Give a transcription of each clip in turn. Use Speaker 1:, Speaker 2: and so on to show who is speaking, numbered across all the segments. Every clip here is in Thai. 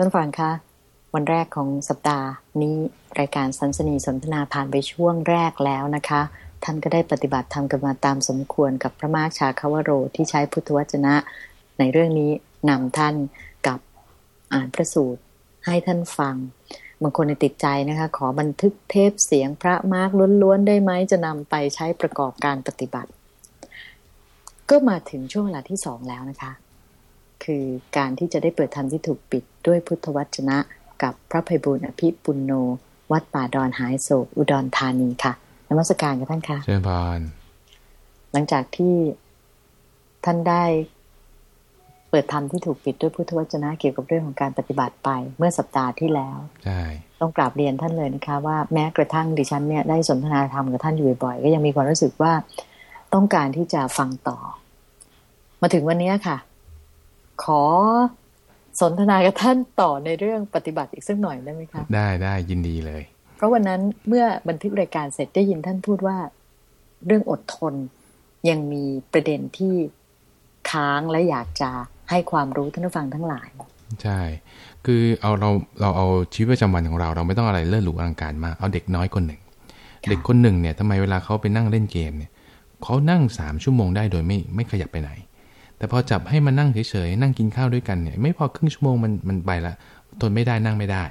Speaker 1: ท่านฟังคะวันแรกของสัปดาห์นี้รายการสันสนีสนทนาผ่านไปช่วงแรกแล้วนะคะ ท่านก็ได้ปฏิบัติธรรมกันมาตามสมควรกับพระมากชาคาวโรที่ใช้พุทธวจนะ ในเรื่องนี้นำท่านกับอ่านพระสูตรให้ท่านฟังบางคนในติดใจนะคะ ขอบันทึกเทปเสียงพระมาร์กล้วนๆได้ไหมจะนำไปใช้ประกอบการปฏิบัติ ก็มาถึงช่วงเวลาที่สองแล้วนะคะ คือการที่จะได้เปิดธรรมที่ถูกปิด ด้วยพุทธวจนะ กับพระภัยบุญอภิปุณโน วัดป่าดอนหายโศกอุดรธานีค่ะนมัสการกับท่านค่ะ
Speaker 2: เชิญพร
Speaker 1: หลังจากที่ท่านได้เปิดธรรมที่ถูกปิดด้วยพุทธวจนะเกี่ยวกับเรื่องของการปฏิบัติไปเมื่อสัปดาห์ที่แล้ว
Speaker 2: ใช่
Speaker 1: ต้องกราบเรียนท่านเลยนะคะ ว่าแม้กระทั่งดิฉันเนี่ยได้สนทนาธรรมกับท่านอยู่บ่อยๆก็ยังมีความรู้สึกว่าต้องการที่จะฟังต่อ มาถึงวันนี้ค่ะ ขอ สนทนากับท่านต่อในเรื่องปฏิบัติอีกสักหน่อยได้ไหมคะ
Speaker 2: ได้ได้ยินดีเลย
Speaker 1: เพราะวันนั้นเมื่อบันทึกรายการเสร็จได้ยินท่านพูดว่า เรื่องอดทนยังมีประเด็นที่ค้างและอยากจะให้ความรู้ท่านผู้ฟังทั้งหลาย
Speaker 2: ใช่ คือเอาเราเราเอาชีวิตประจำวันของเรา เราไม่ต้องอะไรเลิศหรูอลังการมากเอาเด็กน้อยคนหนึ่ง
Speaker 1: ค่ะ
Speaker 2: เด็กคนหนึ่งเนี่ยทำไมเวลาเขาไปนั่งเล่นเกมเนี่ยเขานั่งสามชั่วโมงได้โดยไม่ไม่ขยับไปไหน แต่พอจับให้มานั่งเฉยๆนั่งกินข้าวด้วยกันเนี่ยไม่พอครึ่งชั่วโมงมันมันไปละทนไม่ได้นั่งไม่ได้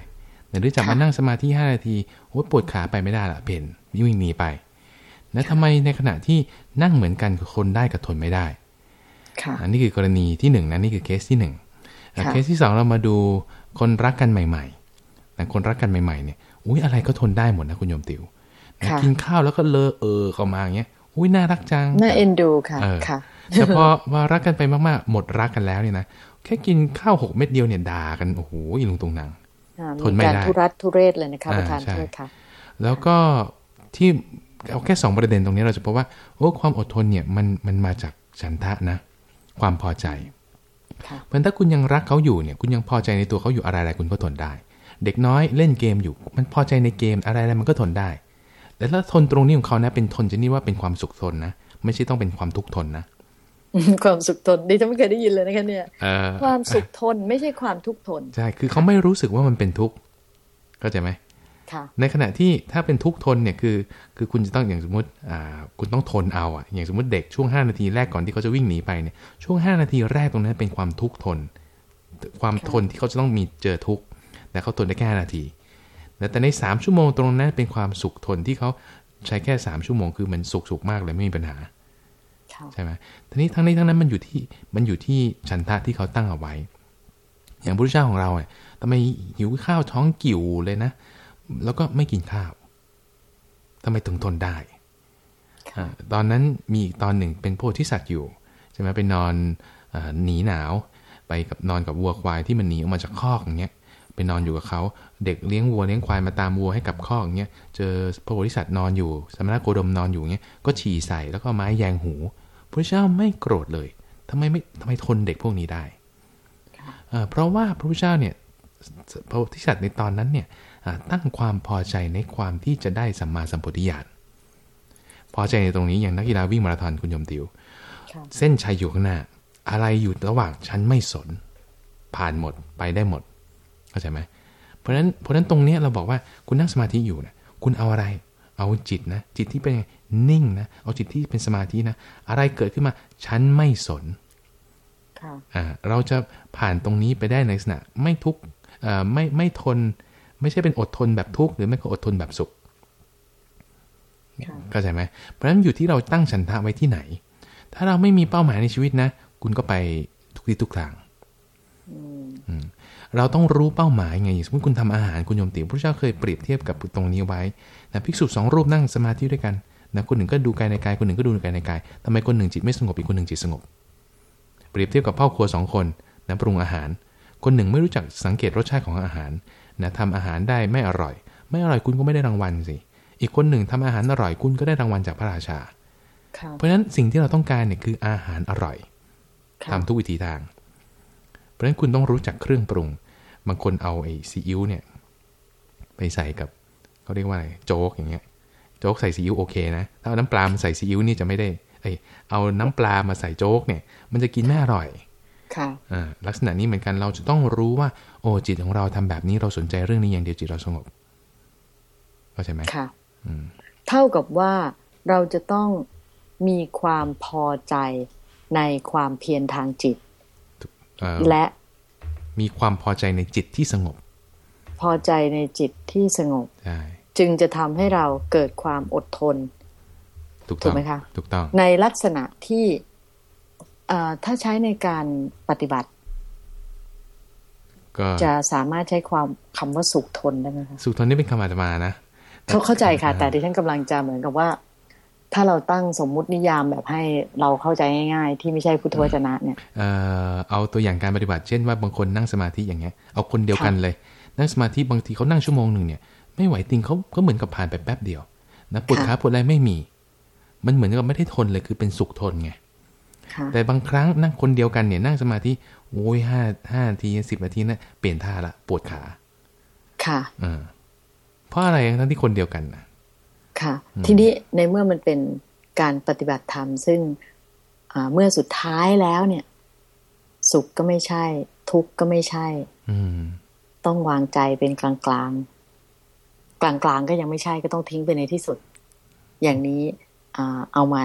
Speaker 2: หรือจับมานั่งสมาธิห้านาทีโอ้ยปวดขาไปไม่ได้ละเพ่นวิ่งหนีไป แล้วทำไมในขณะที่นั่งเหมือนกันกับคนได้กับทนไม่ได้
Speaker 1: ค่ะ
Speaker 2: อันนี้คือกรณีที่หนึ่งนะนี่คือเคสที่หนึ่งอะ
Speaker 1: ค่ะ
Speaker 2: เคสที่สองเรามาดูคนรักกันใหม่ๆนะคนรักกันใหม่ๆเนี่ยอุ้ยอะไรก็ทนได้หมดนะคุณโยมติวนะ
Speaker 1: ค่ะ
Speaker 2: กินข้าวแล้วก็เลอะเออเข้ามาอย่างเงี้ยอุ้ยน่ารักจัง
Speaker 1: น่าเอ็นดูค่ะ
Speaker 2: เออ
Speaker 1: ค่ะ
Speaker 2: แต่พอมารักกันไปมากๆ หมดรักกันแล้วเนี่ยนะแค่กินข้าวหกเม็ดเดียวเนี่ยด่ากันโอ้โหอีลุงตุงนาง
Speaker 1: อ่า
Speaker 2: ทนไม่
Speaker 1: การ
Speaker 2: ได้
Speaker 1: ทุรัตทุเรศเลยนะคะ
Speaker 2: อ่า
Speaker 1: ประธาน
Speaker 2: ใช่
Speaker 1: โทษค่ะ
Speaker 2: แล้วก็ที่เอาแค่สองประเด็นตรงนี้เราจะพบว่าโอ้ความอดทนเนี่ยมันมันมาจากฉันทะนะ ความพอใจ
Speaker 1: ค่ะ
Speaker 2: เพราะฉะนั้นถ้าคุณยังรักเขาอยู่เนี่ย คุณยังพอใจในตัวเขาอยู่อะไรๆคุณก็ทนได้ เด็กน้อยเล่นเกมอยู่ มันพอใจในเกมอะไรๆมันก็ทนได้ แต่ถ้าทนตรงนี้ของเขานะเป็นทนจะนี่ว่าเป็นความสุขทนนะ ไม่ใช่ต้องเป็นความทุกข์ทนนะ
Speaker 1: ความสุขทนดิฉันไม่เคยได้ยินเลยนะคะเนี่ย
Speaker 2: เออ
Speaker 1: ความสุขทนไม่ใช่ความทุกข์ทน
Speaker 2: ใช่คือเขาไม่รู้สึกว่ามันเป็นทุกข์เข้าใจไหม
Speaker 1: ค่ะ
Speaker 2: ในขณะที่ถ้าเป็นทุกข์ทนเนี่ยคือ คือคุณจะต้องอย่างสมมติอ่าคุณต้องทนเอาอะอย่างสมมติเด็กช่วง 5 นาทีแรกก่อนที่เขาจะวิ่งหนีไปเนี่ยช่วง 5 นาทีแรกตรงนั้นเป็นความทุกข์ทน ความ
Speaker 1: ค่ะ
Speaker 2: ทนที่เขาจะต้องมีเจอทุกข์แต่เขาทนได้แค่5นาทีแต่แต่ใน 3 ชั่วโมงตรงนั้นเป็นความสุขทนที่เขาใช้แค่ 3 ชั่วโมงคือมันสุขสุขมากเลยไม่มีปัญหา
Speaker 1: ค่ะ
Speaker 2: ใช่ไหมทีนี้ทั้งนี้ทั้งนั้นมันอยู่ที่มันอยู่ที่ฉันทะที่เขาตั้งเอาไว้ อย่างพระพุทธเจ้าของเราเนี่ยทำไมหิวข้าวท้องกิ่วเลยนะ แล้วก็ไม่กินข้าวทำไมถึงทนได้อ่าตอนนั้นมีอีกตอนหนึ่งเป็นโพธิสัตว์อยู่ใช่ไหมไปนอนอาหนีหนาว ไปกับนอนกับวัวควายที่มันหนีออกมาจากคอกอย่างเงี้ยไปนอนอยู่กับเขา เด็กเลี้ยงวัวเลี้ยงควายมาตามวัวให้กับคอกอย่างเงี้ย เจอพระโพธิสัตว์นอนอยู่ สมณโคดมนอนอยู่อย่างเงี้ย ก็ฉี่ใส่แล้วก็เอาไม้แยงหู พระเจ้าไม่โกรธเลยทำไมไม่ทำไมทนเด็กพวกนี้ได้เอ่อเพราะว่าพระพุทธเจ้าเนี่ยพระโพธิสัตว์ในตอนนั้นเนี่ยอ่าตั้งความพอใจในความที่จะได้สัมมาสัมปวิญาณพอใจในตรงนี้อย่างนักกีฬาวิ่งมาราธอนคุณโยมติว
Speaker 1: ค่ะ
Speaker 2: เส้นชัยอยู่ข้างหน้า อะไรอยู่ระหว่างฉันไม่สน ผ่านหมดไปได้หมดเข้าใจไหมเพราะฉะนั้นเพราะฉะนั้นตรงเนี้ยเราบอกว่าคุณนั่งสมาธิอยู่นะคุณเอาอะไร เอาจิตนะ จิตที่เป็น นิ่งนะเอาจิตที่เป็นสมาธินะ อะไรเกิดขึ้นมา ฉันไม่สน
Speaker 1: ค่ะ
Speaker 2: อ่าเราจะผ่านตรงนี้ไปได้ในลักษณะไม่ทุกข์เอ่อไม่ไม่ทน ไม่ใช่เป็นอดทนแบบทุกข์หรือไม่ก็อดทนแบบสุข
Speaker 1: ค่ะ
Speaker 2: เข้าใจไหมเพราะฉะนั้นอยู่ที่เราตั้งฉันทะไว้ที่ไหน ถ้าเราไม่มีเป้าหมายในชีวิตนะ คุณก็ไปทุกที่ทุกทาง
Speaker 1: อืม
Speaker 2: อืมเราต้องรู้เป้าหมายไงอย่างสมมติคุณทำอาหารคุณโยมติพระเจ้าเคยเปรียบเทียบกับตรงนี้ไว้นะภิกษุสองรูปนั่งสมาธิด้วยกัน นะคนหนึ่งก็ดูกายในกาย คนหนึ่งก็ดูกายในกายทำไมคนหนึ่งจิตไม่สงบอีกคนหนึ่งจิตสงบ เปรียบเทียบกับพ่อครัวสองคนนะปรุงอาหาร คนหนึ่งไม่รู้จักสังเกตรสชาติของอาหารนะทำอาหารได้ไม่อร่อย ไม่อร่อยคุณก็ไม่ได้รางวัลสิ อีกคนหนึ่งทำอาหารอร่อยคุณก็ได้รางวัลจากพระราชา
Speaker 1: ค่ะ
Speaker 2: เพราะฉะนั้นสิ่งที่เราต้องการเนี่ยคืออาหารอร่อย
Speaker 1: ค่ะ
Speaker 2: ทำทุกวิธีทาง เพราะฉะนั้นคุณต้องรู้จักเครื่องปรุง บางคนเอาไอ้ซีอิ๊วเนี่ยไปใส่กับเขาเรียกว่าอะไรโจ๊กอย่างเงี้ย โจ๊กใส่ซีอิ๊วโอเคนะ ถ้าเอาน้ำปลามาใส่ซีอิ๊วนี่จะไม่ได้เอ้ยเอาน้ำปลามาใส่โจ๊กเนี่ย มันจะกินไม่อร่อย
Speaker 1: ค่ะ
Speaker 2: อ่าลักษณะนี้เหมือนกันเราจะต้องรู้ว่า โอ้จิตของเราทำแบบนี้เราสนใจเรื่องนี้อย่างเดียวจิตเราสงบเข้าใจไหม
Speaker 1: ค่ะ
Speaker 2: อืม
Speaker 1: เท่ากับว่าเราจะต้องมีความพอใจในความเพียรทางจิต
Speaker 2: เอ่อ
Speaker 1: และ
Speaker 2: มีความพอใจในจิตที่สงบ
Speaker 1: พอใจในจิตที่สงบ
Speaker 2: ใช่
Speaker 1: จึงจะทำให้เราเกิดความอดทน
Speaker 2: ถูก
Speaker 1: ถู
Speaker 2: ต้อกง
Speaker 1: ไหมคะ
Speaker 2: ถูกต้อง
Speaker 1: ในลักษณะที่เอ่อถ้าใช้ในการปฏิบัติ
Speaker 2: ก็
Speaker 1: จะสามารถใช้ความคำว่าสุขทนได้ไหมคะ
Speaker 2: สุขทนนี่เป็นคำอาตมานะ
Speaker 1: เขาเข้าใจค่ะ
Speaker 2: อ่า
Speaker 1: แต่ที่ฉันกำลังจะเหมือนกับว่า ถ้าเราตั้งสมมุตินิยามแบบให้เราเข้าใจง่ายๆ ที่ไม่ใช่พุทธวจนะเนี่ย
Speaker 2: เอ่อเอาตัวอย่างการปฏิบัติ เช่นว่าบางคนนั่งสมาธิอย่างเงี้ยเอาคนเดียวกันเลย นั่งสมาธิบางทีเขานั่งชั่วโมงหนึ่งเนี่ย ไม่ไหวติงเขาก็เหมือนกับผ่านไปแป๊บเดียวนะปวดขา
Speaker 1: ค่ะ
Speaker 2: ปวดอะไรไม่มี มันเหมือนกับไม่ได้ทนเลยคือเป็นสุขทนไง
Speaker 1: ค่ะ
Speaker 2: แต่บางครั้งนั่งคนเดียวกันเนี่ยนั่งสมาธิโอ้ยห้าห้านาทีสิบนาทีนะเปลี่ยนท่าละปวดขา
Speaker 1: ค่ะ
Speaker 2: เออเพราะอะไรทั้งที่คนเดียวกันนะ
Speaker 1: ค่ะ
Speaker 2: อืม
Speaker 1: ทีนี้ในเมื่อมันเป็นการปฏิบัติธรรม ซึ่งอ่าเมื่อสุดท้ายแล้วเนี่ย สุขก็ไม่ใช่ ทุกข์ก็ไม่ใช่
Speaker 2: อืม
Speaker 1: ต้องวางใจเป็นกลางกลาง กลางกลางๆก็ยังไม่ใช่ก็ต้องทิ้งไปในที่สุด อย่างนี้อ่าเอามา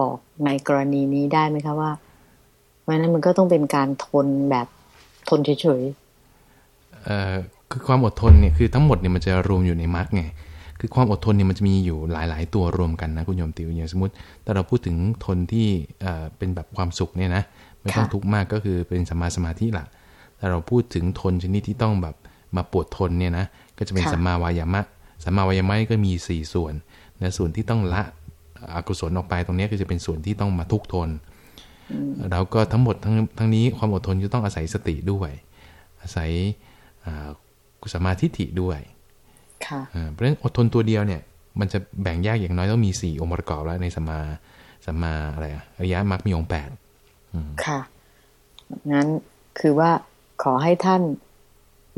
Speaker 1: บอกในกรณีนี้ได้ไหมคะว่าเพราะฉะนั้นมันก็ต้องเป็นการทนแบบทนเฉย
Speaker 2: เอ่อคือความอดทนเนี่ยคือทั้งหมดเนี่ยมันจะรวมอยู่ในมรรคไงคือความอดทนเนี่ยมันจะมีอยู่หลาย ๆ ตัวรวมกันนะคุณโยมติวอย่างสมมติถ้าเราพูดถึงทนที่เอ่อเป็นแบบความสุขเนี่ยนะไม่ต้องทุกข์มากก็คือเป็นสัมมาสมาธิละถ้าเราพูดถึงทนชนิดที่ต้องแบบ มาปวดทนเนี่ยนะก็จะเป็นสัมมาวายามะสัมมาวายามะนี่ก็มีสี่ส่วนนะส่วนที่ต้องละอกุศลออกไปตรงเนี้ยก็จะเป็นส่วนที่ต้องมาทุกข์ทนแล้วก็ทั้งหมดทั้งทั้งนี้ความอดทนจะต้องอาศัยสติด้วย อาศัยอ่ากุสมาธิฐิด้วย
Speaker 1: ๆค่ะ
Speaker 2: อ่าเพราะฉะนั้นอดทนตัวเดียวเนี่ย มันจะแบ่งยากอย่างน้อยต้องมีสี่องค์ประกอบแล้วในสัมมาสัมมาอะไรอะอริยมรรคมีองค์แปด
Speaker 1: ค่ะงั้นคือว่าขอให้ท่าน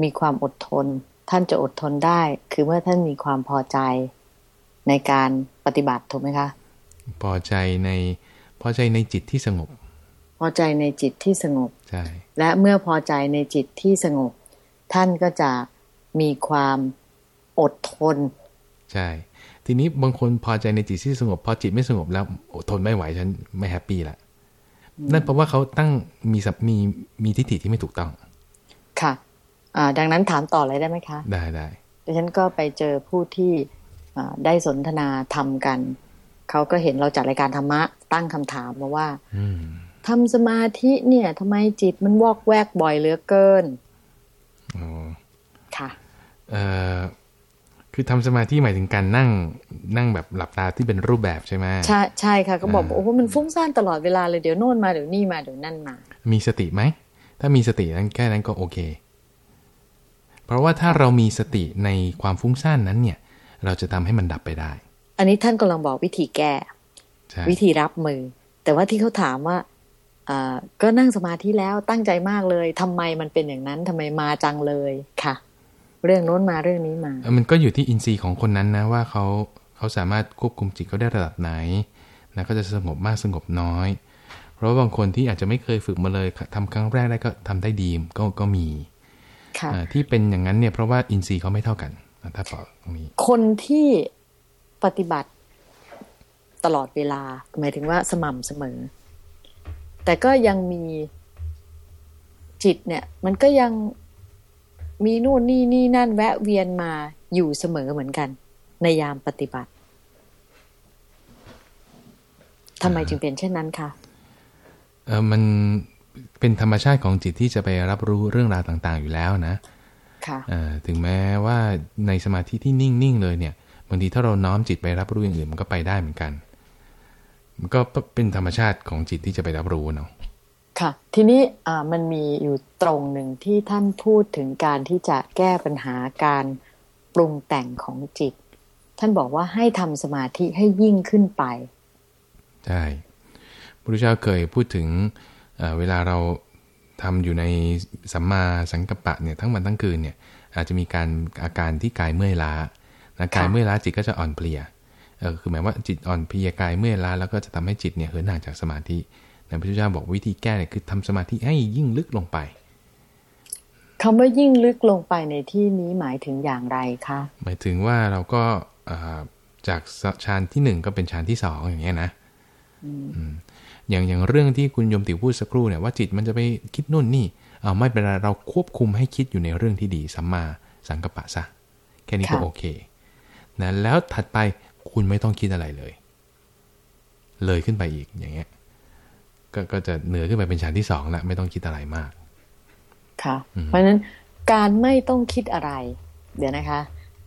Speaker 1: มีความอดทน ท่านจะอดทนได้ คือเมื่อท่านมีความพอใจในการปฏิบัติถูกไหมคะ
Speaker 2: พอใจในพอใจในจิตที่สงบ
Speaker 1: พอใจในจิตที่สงบ
Speaker 2: ใช่
Speaker 1: และเมื่อพอใจในจิตที่สงบ ท่านก็จะมีความอดทน
Speaker 2: ใช่ ทีนี้บางคนพอใจในจิตที่สงบ พอจิตไม่สงบแล้วอดทนไม่ไหวฉันไม่แฮปปี้ละนั่นเพราะว่าเขาตั้งมีสัมมีมีทิฏฐิที่ไม่ถูกต้อง
Speaker 1: ค่ะอ่า ดังนั้นถามต่อเลยได้ไหมคะ
Speaker 2: ได้ได้
Speaker 1: ดิฉันก็ไปเจอผู้ที่อ่าได้สนทนาทำกัน เขาก็เห็นเราจัดรายการธรรมะตั้งคำถามมาว่า
Speaker 2: อืม
Speaker 1: ทำสมาธิเนี่ยทำไมจิตมันวอกแวกบ่อยเหลือเกิน
Speaker 2: อ๋อ
Speaker 1: ค่ะ
Speaker 2: เอ่อคือทำสมาธิหมายถึงการนั่งนั่งแบบหลับตาที่เป็นรูปแบบใช่ไหม
Speaker 1: ใช่ใช่ค่ะ ก็บอก
Speaker 2: อ่า
Speaker 1: ว่าโอ้โหมันฟุ้งซ่านตลอดเวลาเลยเดี๋ยวโน่นมาเดี๋ยวนี่มาเดี๋ยวนั่นมา
Speaker 2: มีสติไหม ถ้ามีสตินั้นแค่นั้นก็โอเค เพราะว่าถ้าเรามีสติในความฟุ้งซ่านนั้นเนี่ย เราจะทำให้มันดับไปได้
Speaker 1: อันนี้ท่านกำลังบอกวิธีแก้
Speaker 2: ใช่
Speaker 1: วิธีรับมือ แต่ว่าที่เขาถามว่าอ่าก็นั่งสมาธิแล้วตั้งใจมากเลยทำไมมันเป็นอย่างนั้นทำไมมาจังเลยค่ะ เรื่องโน้นมาเรื่องนี้มา
Speaker 2: เอ่อมันก็อยู่ที่อินทรีย์ของคนนั้นนะว่าเขาเขาสามารถควบคุมจิตเขาได้ระดับไหนนะก็จะสงบมากสงบน้อย เพราะว่าบางคนที่อาจจะไม่เคยฝึกมาเลยทำครั้งแรกได้ก็ทำได้ดีก็ก็มี
Speaker 1: ค่ะ
Speaker 2: อ่า ที่เป็นอย่างนั้นเนี่ยเพราะว่าอินทรีย์เขาไม่เท่ากันนะถ้าบอกตรงนี้
Speaker 1: คนที่ปฏิบัติตลอดเวลา หมายถึงว่าสม่ำเสมอ แต่ก็ยังมีจิตเนี่ย มันก็ยังมีนู่นนี่นี่นั่นแวะเวียนมาอยู่เสมอเหมือนกัน ในยามปฏิบัติทำไมจึงเป็นเช่นนั้นคะ
Speaker 2: เออมัน เป็นธรรมชาติของจิตที่จะไปรับรู้เรื่องราวต่าง ๆ อยู่แล้วนะ
Speaker 1: ค่ะ
Speaker 2: เอ่อถึงแม้ว่าในสมาธิที่นิ่ง ๆ เลยเนี่ยบางทีถ้าเราน้อมจิตไปรับรู้อย่างอื่นมันก็ไปได้เหมือนกัน มันก็เป็นธรรมชาติของจิตที่จะไปรับรู้เนาะ
Speaker 1: ค่ะ ทีนี้อ่ามันมีอยู่ตรงหนึ่งที่ท่านพูดถึงการที่จะแก้ปัญหาการปรุงแต่งของจิต ท่านบอกว่าให้ทำสมาธิให้ยิ่งขึ้นไป
Speaker 2: ใช่พระพุทธเจ้าเคยพูดถึง เอ่อเวลาเราทำอยู่ในสัมมาสังกัปปะเนี่ยทั้งวันทั้งคืนเนี่ยอาจจะมีการอาการที่กายเมื่อยล้านะกายเมื่อยล้าจิตก็จะอ่อนเพลียเออคือหมายว่าจิตอ่อนเพลียกายเมื่อยล้าแล้วก็จะทำให้จิตเนี่ยเหินห่างจากสมาธิพระพุทธเจ้าบอกวิธีแก้เนี่ยคือทำสมาธิให้ยิ่งลึกลงไป
Speaker 1: คำว่ายิ่งลึกลงไปในที่นี้หมายถึงอย่างไรคะ
Speaker 2: หมายถึงว่าเราก็อ่าจากฌานที่หนึ่งก็เป็นฌานที่สองอย่างเงี้ยนะ อืมอย่างอย่างเรื่องที่คุณโยมติ๋วพูดสักครู่เนี่ยว่าจิตมันจะไปคิดนู่นนี่เอาไม่เป็นไรเราควบคุมให้คิดอยู่ในเรื่องที่ดีสัมมาสังกัปปะซะแค่นี้ก็
Speaker 1: ค่ะ
Speaker 2: โอเคนะแล้วถัดไปคุณไม่ต้องคิดอะไรเลย เลยขึ้นไปอีกอย่างเงี้ยก็ก็จะเหนือขึ้นไปเป็นชั้นที่สองแล้วไม่ต้องคิดอะไรมาก
Speaker 1: ค่ะ
Speaker 2: อืม
Speaker 1: เพราะฉะนั้นการไม่ต้องคิดอะไร เดี๋ยวนะคะ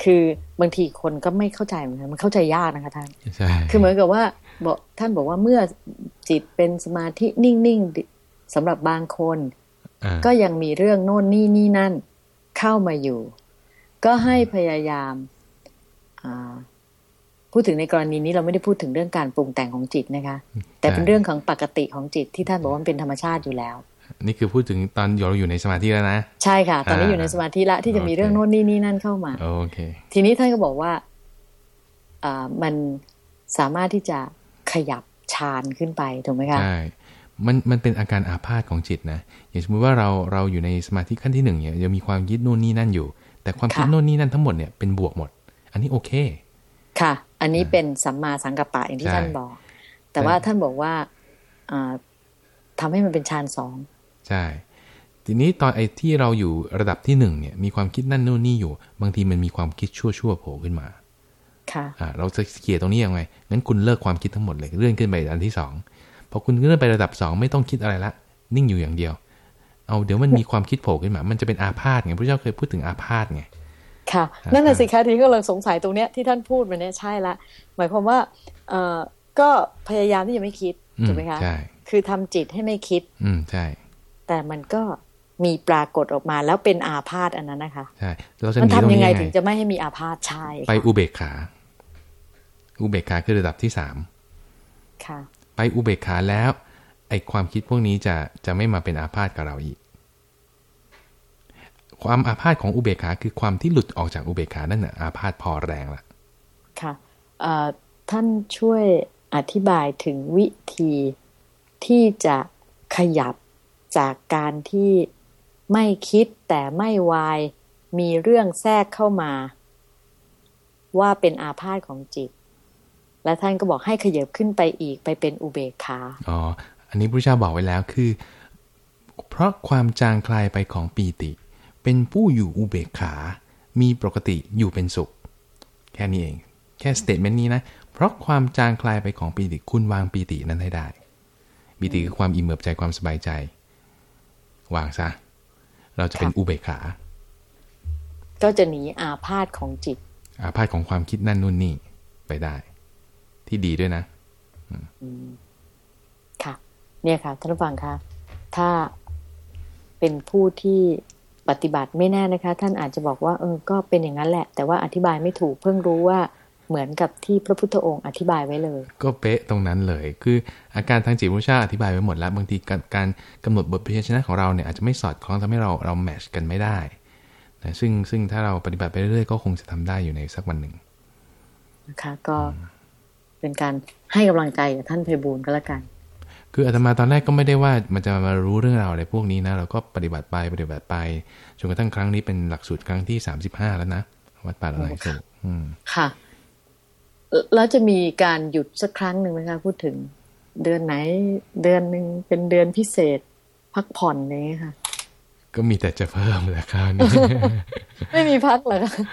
Speaker 1: คือบางทีคนก็ไม่เข้าใจเหมือนกันมันเข้าใจยากนะคะท่าน
Speaker 2: ใช่
Speaker 1: คือเหมือนกับว่า บอกท่านบอกว่าเมื่อจิตเป็นสมาธินิ่งๆสำหรับบางคน
Speaker 2: อ่า
Speaker 1: ก็ยังมีเรื่องโน่นนี่นี่นั่น เข้ามาอยู่ ก็ให้พยายามอ่าพูดถึงในกรณีนี้เราไม่ได้พูดถึงเรื่องการปรุงแต่งของจิตนะคะ แต่เป็นเรื่องของปกติของจิตที่ท่านบอกว่ามันเป็นธรรมชาติอยู่แล้ว
Speaker 2: นี่คือพูดถึงตอนเราอยู่ในสมาธิแล้วนะ
Speaker 1: ใช่ค่ะ ตอนนี้
Speaker 2: อ่า
Speaker 1: อยู่ในสมาธิละที่จะมี
Speaker 2: โอเค
Speaker 1: เรื่องโน่นนี่นี่นั่นเข้ามา
Speaker 2: โอเค
Speaker 1: ทีนี้ท่านก็บอกว่าอ่ามันสามารถที่จะ ขยับฌานขึ้นไปถูกไหมคะ
Speaker 2: ใช่มันมันเป็นอาการอาพาธของจิตนะอย่างสมมติว่าเราเราอยู่ในสมาธิขั้นที่หนึ่งเนี่ยยังมีความคิดโน่นนี่นั่นอยู่ แต่ความคิด
Speaker 1: ค่ะ
Speaker 2: โน่นนี่นั่นทั้งหมดเนี่ยเป็นบวกหมด อันนี้โอเค
Speaker 1: ค่ะ อันนี้เป็นสัมมาสังกัปปะอย่างที่
Speaker 2: ใช่
Speaker 1: ท่านบอก แต่ว่าท่านบอกว่าอ่าทำให้มันเป็นฌานสอง
Speaker 2: ใช่ทีนี้ตอนไอ้ที่เราอยู่ระดับที่หนึ่งเนี่ยมีความคิดนั่นโน่นนี่อยู่ บางทีมันมีความคิดชั่วๆโผล่ขึ้นมา
Speaker 1: ค่ะ
Speaker 2: อ่าเราจะเขี่ยร์ตรงนี้ยังไงงั้นคุณเลิกความคิดทั้งหมดเลยเลื่อนขึ้นไปอันที่สองพอคุณเลื่อนไประดับสองไม่ต้องคิดอะไรละ นิ่งอยู่อย่างเดียว เอาเดี๋ยวมันมีความคิดโผล่ขึ้นมา มันจะเป็นอาพาธไงพระเจ้าเคยพูดถึงอาพาธไง
Speaker 1: ค่ะ
Speaker 2: อ่า
Speaker 1: นั่นน่ะสิคะทีนี้ก็เลยสงสัยตรงเนี้ยที่ท่านพูดมาเนี่ยใช่ละ หมายความว่าเอ่อก็พยายามที่จะไม่คิด
Speaker 2: อื
Speaker 1: ถู
Speaker 2: ม
Speaker 1: กไหมคะ
Speaker 2: ใช่
Speaker 1: คือทำจิตให้ไม่คิด
Speaker 2: อืมใช่
Speaker 1: แต่มันก็ มีปรากฏออกมาแล้วเป็นอาพาธอันนั้นนะคะ
Speaker 2: ใช่เราจะห
Speaker 1: มัน
Speaker 2: นีตรง
Speaker 1: ทำยั
Speaker 2: นี้
Speaker 1: งไง
Speaker 2: ยังไง
Speaker 1: ถึงจะไม่ให้มีอาพาธใช่
Speaker 2: ไป
Speaker 1: ค่ะ
Speaker 2: อุเบกขา อุเบกขาคือระดับที่สาม
Speaker 1: ค่ะ
Speaker 2: ไปอุเบกขาแล้ว ไอ้ความคิดพวกนี้จะจะไม่มาเป็นอาพาธกับเราอีก ความอาพาธของอุเบกขาคือความที่หลุดออกจากอุเบกขานั่นน่ะอาพาธพอแรงละ
Speaker 1: ค่ะเอ่อท่านช่วยอธิบายถึงวิธีที่จะขยับจากการที่ ไม่คิดแต่ไม่วาย มีเรื่องแทรกเข้ามา ว่าเป็นอาพาธของจิต และท่านก็บอกให้ขยับขึ้นไปอีกไปเป็นอุเบกขา
Speaker 2: อ๋ออันนี้พระเจ้าบอกไว้แล้วคือ เพราะความจางคลายไปของปีติ เป็นผู้อยู่อุเบกขา มีปกติอยู่เป็นสุข แค่นี้เอง แค่สเตทเมนต์นี้นะ เพราะความจางคลายไปของปีติคุณวางปีตินั้นให้ได้ปีติคือความอิ่มเอิบใจความสบายใจ วางซะ เราจะเป็น
Speaker 1: ค่ะ
Speaker 2: อุเบกขา
Speaker 1: ก็จะหนีอาพาธของจิต
Speaker 2: อาพาธของความคิดนั่นนู่นนี่ไปได้ ที่ดีด้วยนะ
Speaker 1: ค่ะ เนี่ยค่ะท่านผู้ฟังคะถ้าเป็นผู้ที่ปฏิบัติไม่แน่นะคะ ท่านอาจจะบอกว่า เออ ก็เป็นอย่างนั้นแหละ แต่ว่าอธิบายไม่ถูกเพิ่งรู้ว่า เหมือนกับที่พระพุทธองค์อธิบายไว้เลย
Speaker 2: ก็เป๊ะตรงนั้นเลย คืออาการทางจิตวิทยาอธิบายไว้หมดแล้ว บางทีการการกำหนดบทพยัญชนะของเราเนี่ยอาจจะไม่สอดคล้องทำให้เราเราแมชกันไม่ได้นะซึ่งซึ่งถ้าเราปฏิบัติไปเรื่อยๆก็คงจะทำได้อยู่ในสักวันหนึ่ง
Speaker 1: นะคะก็เป็นการให้กำลังใจกับท่านไพบูลย์ก็แล้วกัน
Speaker 2: คืออาตมาตอนแรกก็ไม่ได้ว่ามันจะมารู้เรื่องราวอะไรพวกนี้นะเราก็ปฏิบัติไปปฏิบัติไปจนกระทั่งครั้งนี้เป็นหลักสูตรครั้งที่35แล้วนะวัดป่าละไหนสูตรอืม
Speaker 1: ค่ะ แล้วจะมีการหยุดสักครั้งหนึ่งไหมคะพูดถึงเดือนไหน เดือนหนึ่งเป็นเดือนพิเศษ พักผ่อนอะไรอย่างเงี้ยค่ะ
Speaker 2: ก็มีแต่จะเพิ่มแหละคราวนี้
Speaker 1: ไม่มีพักเหรอคะ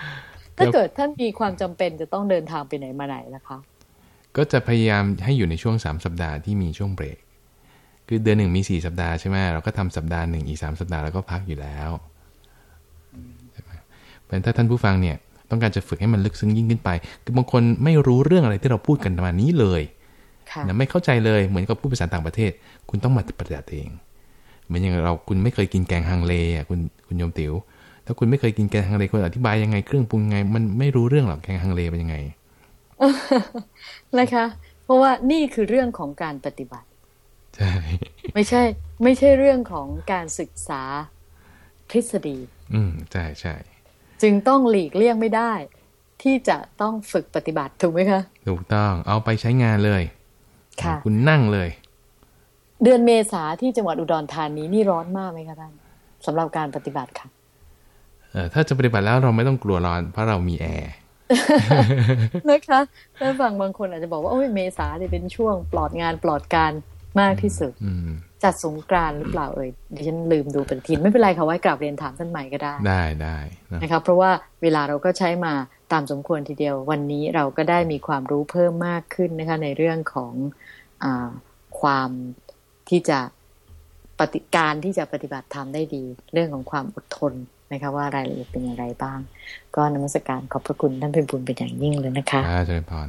Speaker 1: ถ้าเกิดท่านมีความจำเป็นจะต้องเดินทางไปไหนมาไหนล่ะคะ
Speaker 2: ก็จะพยายามให้อยู่ในช่วง3สัปดาห์ที่มีช่วงเบรก คือเดือนหนึ่งมี4สัปดาห์ใช่ไหมเราก็ทำสัปดาห์หนึ่งอีก3สัปดาห์แล้วก็พักอยู่แล้วใช่ไหมเพราะฉะนั้นถ้าท่านผู้ฟังเนี่ย ต้องการจะฝึกให้มันลึกซึ้งยิ่งขึ้นไป คือบางคนไม่รู้เรื่องอะไรที่เราพูดกันมานี้เลย
Speaker 1: ค่ะ
Speaker 2: นะไม่เข้าใจเลยเหมือนกับผู้ภาษาต่างประเทศ คุณต้องมาปฏิบัติเองเหมือนอย่างเราคุณไม่เคยกินแกงฮังเลอะคุณคุณโยมติ๋วถ้าคุณไม่เคยกินแกงฮังเลคุณอธิบายยังไงเครื่องปรุงยังไง มันไม่รู้เรื่องหรอกแกงฮังเลเป็นยังไง
Speaker 1: นะคะ เพราะว่านี่คือเรื่องของการปฏิบัติ
Speaker 2: ใช่
Speaker 1: ไม่ใช่ ไม่ใช่เรื่องของการศึกษาทฤษฎี
Speaker 2: อืมใช่ใช่
Speaker 1: จึงต้องหลีกเลี่ยงไม่ได้ ที่จะต้องฝึกปฏิบัติถูกไหมคะ
Speaker 2: ถูกต้องเอาไปใช้งานเลย
Speaker 1: ค่ะ
Speaker 2: คุณนั่งเลย
Speaker 1: เดือนเมษาที่จังหวัดอุดรธานีนี่ร้อนมากไหมคะท่านสำหรับการปฏิบัติค่ะ
Speaker 2: เออถ้าจะปฏิบัติแล้วเราไม่ต้องกลัวร้อน เพราะเรามีแอร์
Speaker 1: นะคะแล้วฝั่งบางคนอาจจะบอกว่าโอ้ยเมษาเนี่ยเป็นช่วงปลอดงานปลอดการ มากที่สุด
Speaker 2: อืม
Speaker 1: จัดสงกรานต์หรือเปล่าเอ่ยดิฉันลืมดูปฏิทินไม่เป็นไรค่ะไว้กลับเรียนถามท่านใหม่ก็ได้
Speaker 2: ได้ได้นะ
Speaker 1: นะคะเพราะว่าเวลาเราก็ใช้มาตามสมควรทีเดียว วันนี้เราก็ได้มีความรู้เพิ่มมากขึ้นนะคะในเรื่องของอาความที่จะปฏิการที่จะปฏิบัติธรรมได้ดี เรื่องของความอดทนนะคะว่ารายละเอียดเป็นอย่างไรบ้าง ก็นมัสการขอบพระคุณท่านเป็นบุญเป็นอย่างยิ่งเลยนะคะ
Speaker 2: อ่าเจริญพร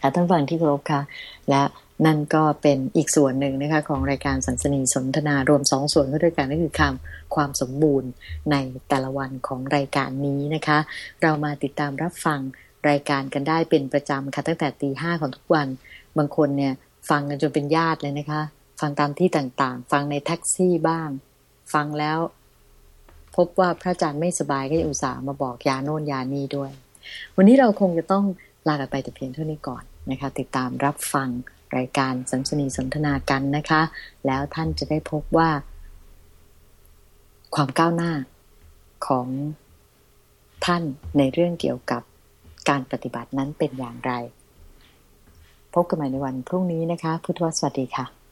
Speaker 1: ค่ะท่านฟังที่เคารพค่ะ และ นั่นก็เป็นอีกส่วนหนึ่งนะคะของรายการสันสนีสนทนารวมสองส่วนก็ด้วยกันนั่นคือคำความสมบูรณ์ในแต่ละวันของรายการนี้นะคะ เรามาติดตามรับฟังรายการกันได้เป็นประจำค่ะตั้งแต่ตีห้าของทุกวัน บางคนเนี่ยฟังกันจนเป็นญาติเลยนะคะ ฟังตามที่ต่างๆ ฟังในแท็กซี่บ้าง ฟังแล้ว พบว่าพระอาจารย์ไม่สบายก็ยังอุตส่าห์มาบอกยาโน่นยานี่ด้วย วันนี้เราคงจะต้องลากันไปแต่เพียงเท่านี้ก่อนนะคะ ติดตามรับฟัง รายการสัมสนีสนทนากันนะคะ แล้วท่านจะได้พบว่า ความก้าวหน้าของท่านในเรื่องเกี่ยวกับการปฏิบัตินั้นเป็นอย่างไร พบกันใหม่ในวันพรุ่งนี้นะคะ พุทธวสวัสดีค่ะ